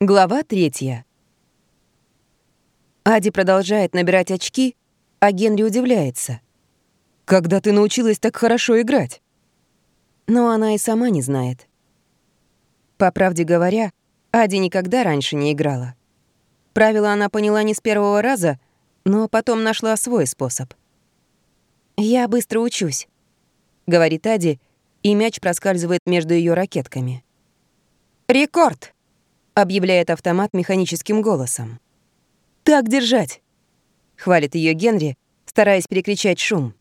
Глава третья. Ади продолжает набирать очки, а Генри удивляется. «Когда ты научилась так хорошо играть?» Но она и сама не знает. По правде говоря, Ади никогда раньше не играла. Правила она поняла не с первого раза, но потом нашла свой способ. «Я быстро учусь», — говорит Ади, и мяч проскальзывает между ее ракетками. «Рекорд!» Объявляет автомат механическим голосом. «Так держать!» — хвалит ее Генри, стараясь перекричать шум.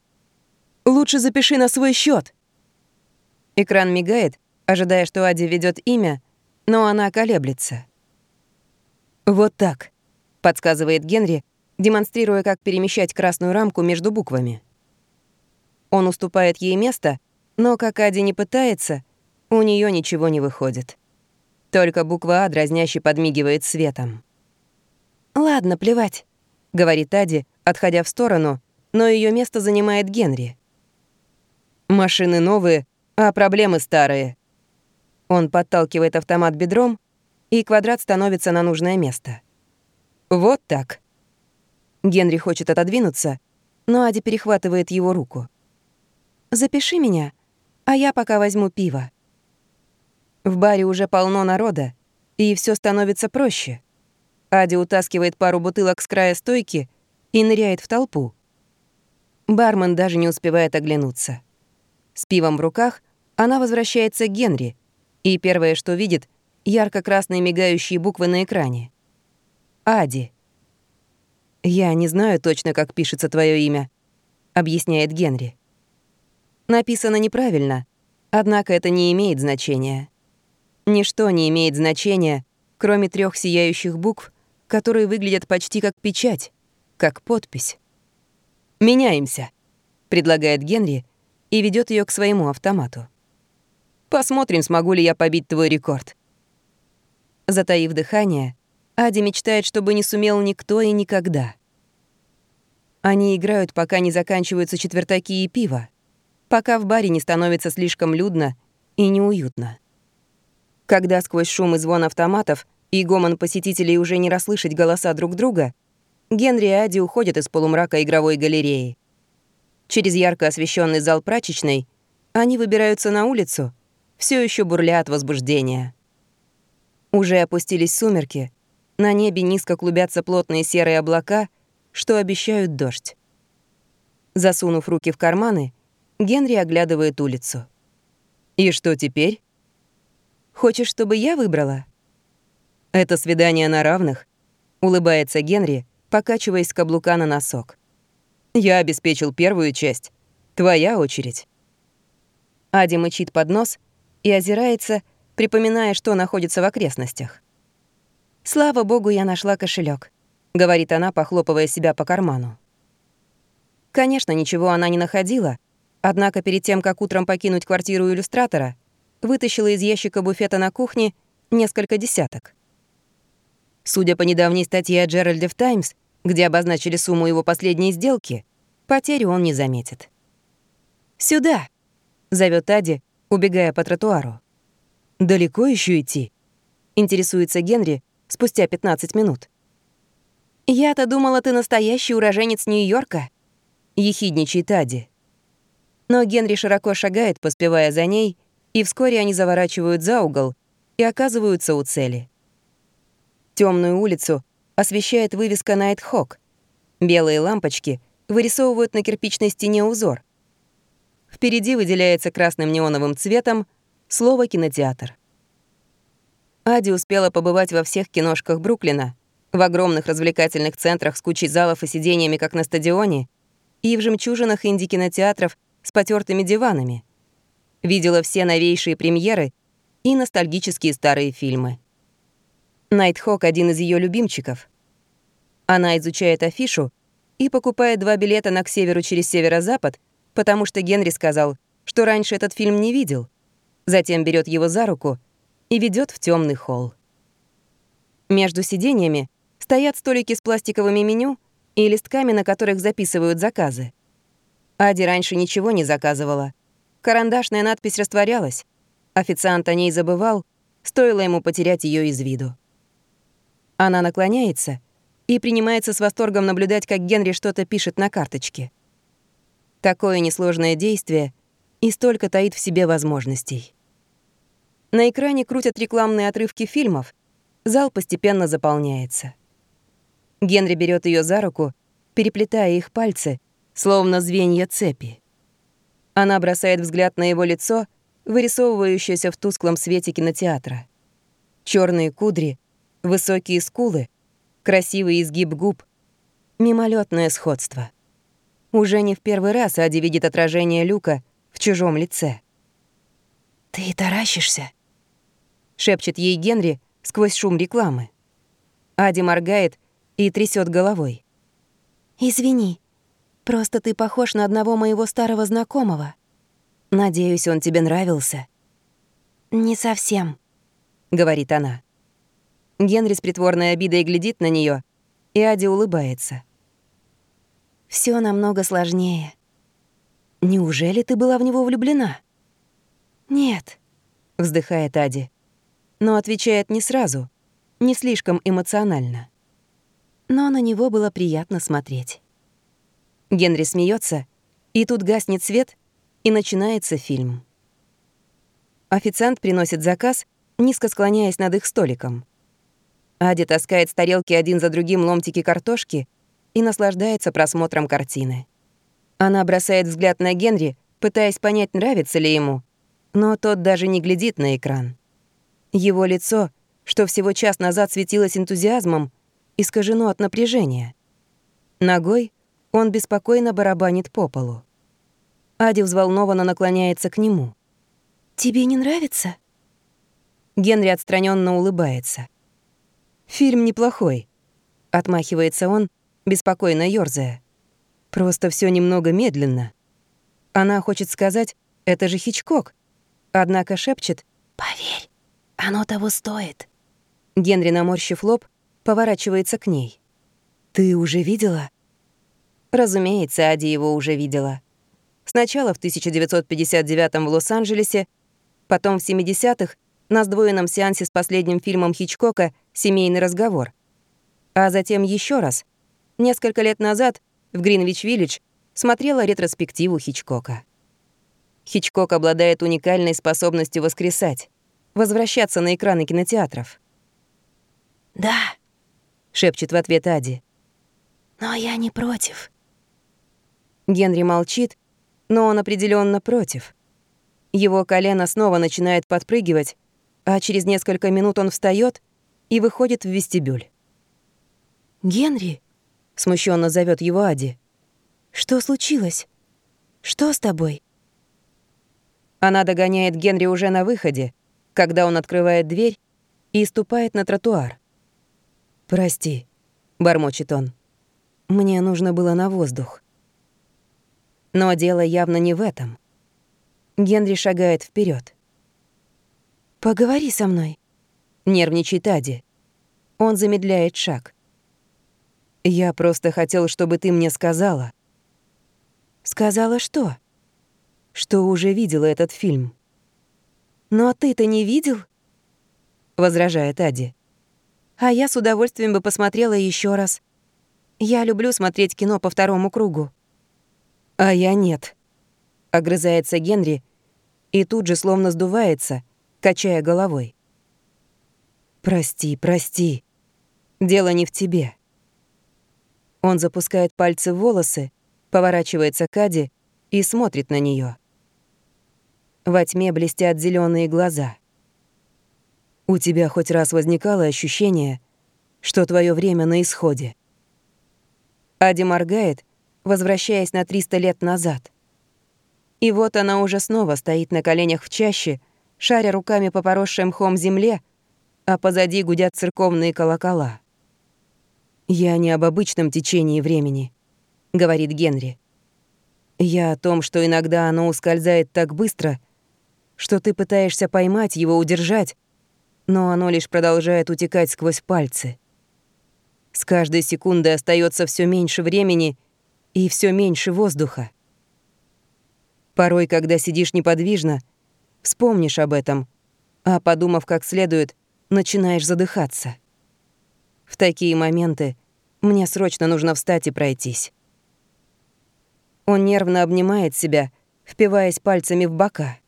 «Лучше запиши на свой счет. Экран мигает, ожидая, что Ади ведет имя, но она колеблется. «Вот так», — подсказывает Генри, демонстрируя, как перемещать красную рамку между буквами. Он уступает ей место, но, как Ади не пытается, у нее ничего не выходит. Только буква «А» дразняще подмигивает светом. «Ладно, плевать», — говорит Ади, отходя в сторону, но ее место занимает Генри. «Машины новые, а проблемы старые». Он подталкивает автомат бедром, и квадрат становится на нужное место. «Вот так». Генри хочет отодвинуться, но Ади перехватывает его руку. «Запиши меня, а я пока возьму пиво». В баре уже полно народа, и все становится проще. Ади утаскивает пару бутылок с края стойки и ныряет в толпу. Бармен даже не успевает оглянуться. С пивом в руках она возвращается к Генри, и первое, что видит, ярко-красные мигающие буквы на экране. «Ади». «Я не знаю точно, как пишется твое имя», — объясняет Генри. Написано неправильно, однако это не имеет значения. Ничто не имеет значения, кроме трех сияющих букв, которые выглядят почти как печать, как подпись. «Меняемся», — предлагает Генри и ведет ее к своему автомату. «Посмотрим, смогу ли я побить твой рекорд». Затаив дыхание, Ади мечтает, чтобы не сумел никто и никогда. Они играют, пока не заканчиваются четвертаки и пиво, пока в баре не становится слишком людно и неуютно. Когда сквозь шум и звон автоматов и гомон посетителей уже не расслышать голоса друг друга, Генри и Ади уходят из полумрака игровой галереи. Через ярко освещенный зал прачечной они выбираются на улицу, все еще бурля от возбуждения. Уже опустились сумерки, на небе низко клубятся плотные серые облака, что обещают дождь. Засунув руки в карманы, Генри оглядывает улицу. «И что теперь?» Хочешь, чтобы я выбрала?» «Это свидание на равных», — улыбается Генри, покачиваясь с каблука на носок. «Я обеспечил первую часть. Твоя очередь». Ади мычит под нос и озирается, припоминая, что находится в окрестностях. «Слава богу, я нашла кошелек, говорит она, похлопывая себя по карману. Конечно, ничего она не находила, однако перед тем, как утром покинуть квартиру иллюстратора, вытащила из ящика буфета на кухне несколько десяток. Судя по недавней статье о Джеральде в «Таймс», где обозначили сумму его последней сделки, потерю он не заметит. «Сюда!» — зовет Ади, убегая по тротуару. «Далеко еще идти?» — интересуется Генри спустя 15 минут. «Я-то думала, ты настоящий уроженец Нью-Йорка», — ехидничает Ади. Но Генри широко шагает, поспевая за ней, и вскоре они заворачивают за угол и оказываются у цели. Темную улицу освещает вывеска Hawk. Белые лампочки вырисовывают на кирпичной стене узор. Впереди выделяется красным неоновым цветом слово «кинотеатр». Ади успела побывать во всех киношках Бруклина, в огромных развлекательных центрах с кучей залов и сидениями, как на стадионе, и в жемчужинах инди-кинотеатров с потертыми диванами видела все новейшие премьеры и ностальгические старые фильмы. Найтхок — один из ее любимчиков. Она изучает афишу и покупает два билета на «К северу через северо-запад», потому что Генри сказал, что раньше этот фильм не видел. Затем берет его за руку и ведет в темный холл. Между сиденьями стоят столики с пластиковыми меню и листками, на которых записывают заказы. Ади раньше ничего не заказывала, Карандашная надпись растворялась. Официант о ней забывал, стоило ему потерять ее из виду. Она наклоняется и принимается с восторгом наблюдать, как Генри что-то пишет на карточке. Такое несложное действие и столько таит в себе возможностей. На экране крутят рекламные отрывки фильмов, зал постепенно заполняется. Генри берет ее за руку, переплетая их пальцы, словно звенья цепи. Она бросает взгляд на его лицо, вырисовывающееся в тусклом свете кинотеатра. Черные кудри, высокие скулы, красивый изгиб губ, мимолетное сходство. Уже не в первый раз Ади видит отражение Люка в чужом лице. «Ты таращишься?» — шепчет ей Генри сквозь шум рекламы. Ади моргает и трясет головой. «Извини, просто ты похож на одного моего старого знакомого. Надеюсь, он тебе нравился». «Не совсем», — говорит она. Генри с притворной обидой глядит на нее, и Ади улыбается. Все намного сложнее». «Неужели ты была в него влюблена?» «Нет», — вздыхает Ади, но отвечает не сразу, не слишком эмоционально. Но на него было приятно смотреть. Генри смеется, и тут гаснет свет, и начинается фильм. Официант приносит заказ, низко склоняясь над их столиком. Ади таскает с тарелки один за другим ломтики картошки и наслаждается просмотром картины. Она бросает взгляд на Генри, пытаясь понять, нравится ли ему, но тот даже не глядит на экран. Его лицо, что всего час назад светилось энтузиазмом, искажено от напряжения. Ногой он беспокойно барабанит по полу. Ади взволнованно наклоняется к нему. «Тебе не нравится?» Генри отстраненно улыбается. «Фильм неплохой», — отмахивается он, беспокойно ёрзая. «Просто все немного медленно». Она хочет сказать «это же Хичкок», однако шепчет «Поверь, оно того стоит». Генри, наморщив лоб, поворачивается к ней. «Ты уже видела?» Разумеется, Ади его уже видела. Сначала в 1959 в Лос-Анджелесе, потом в 70-х на сдвоенном сеансе с последним фильмом Хичкока «Семейный разговор». А затем еще раз, несколько лет назад, в Гринвич-Виллидж, смотрела ретроспективу Хичкока. Хичкок обладает уникальной способностью воскресать, возвращаться на экраны кинотеатров. «Да», — шепчет в ответ Ади. «Но я не против». Генри молчит, но он определенно против. Его колено снова начинает подпрыгивать, а через несколько минут он встает и выходит в вестибюль. «Генри?» — смущенно зовет его Ади. «Что случилось? Что с тобой?» Она догоняет Генри уже на выходе, когда он открывает дверь и ступает на тротуар. «Прости», — бормочет он. «Мне нужно было на воздух». Но дело явно не в этом. Генри шагает вперед. «Поговори со мной», — нервничает Ади. Он замедляет шаг. «Я просто хотел, чтобы ты мне сказала». «Сказала что?» что уже видела этот фильм. «Но ты-то не видел?» — возражает Ади. «А я с удовольствием бы посмотрела еще раз. Я люблю смотреть кино по второму кругу». «А я нет», — огрызается Генри и тут же словно сдувается, качая головой. «Прости, прости. Дело не в тебе». Он запускает пальцы в волосы, поворачивается к Ади и смотрит на нее. Во тьме блестят зеленые глаза. У тебя хоть раз возникало ощущение, что твое время на исходе? Ади моргает, возвращаясь на 300 лет назад. И вот она уже снова стоит на коленях в чаще, шаря руками по поросшей мхом земле, а позади гудят церковные колокола. «Я не об обычном течении времени», — говорит Генри. «Я о том, что иногда оно ускользает так быстро, что ты пытаешься поймать его, удержать, но оно лишь продолжает утекать сквозь пальцы. С каждой секундой остается все меньше времени и все меньше воздуха. Порой, когда сидишь неподвижно, вспомнишь об этом, а подумав как следует, начинаешь задыхаться. В такие моменты мне срочно нужно встать и пройтись. Он нервно обнимает себя, впиваясь пальцами в бока.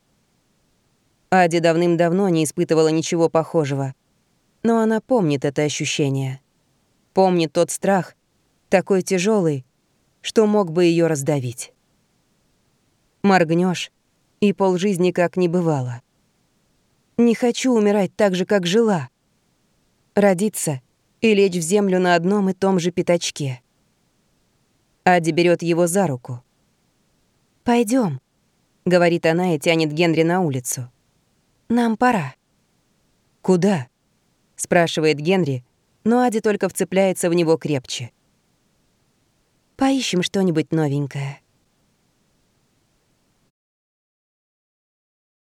Ади давным-давно не испытывала ничего похожего, но она помнит это ощущение. Помнит тот страх, такой тяжелый, что мог бы ее раздавить. Моргнешь, и полжизни как не бывало. Не хочу умирать так же, как жила. Родиться и лечь в землю на одном и том же пятачке. Ади берет его за руку. Пойдем, говорит она и тянет Генри на улицу. Нам пора. Куда? спрашивает Генри, но Ади только вцепляется в него крепче. Поищем что-нибудь новенькое.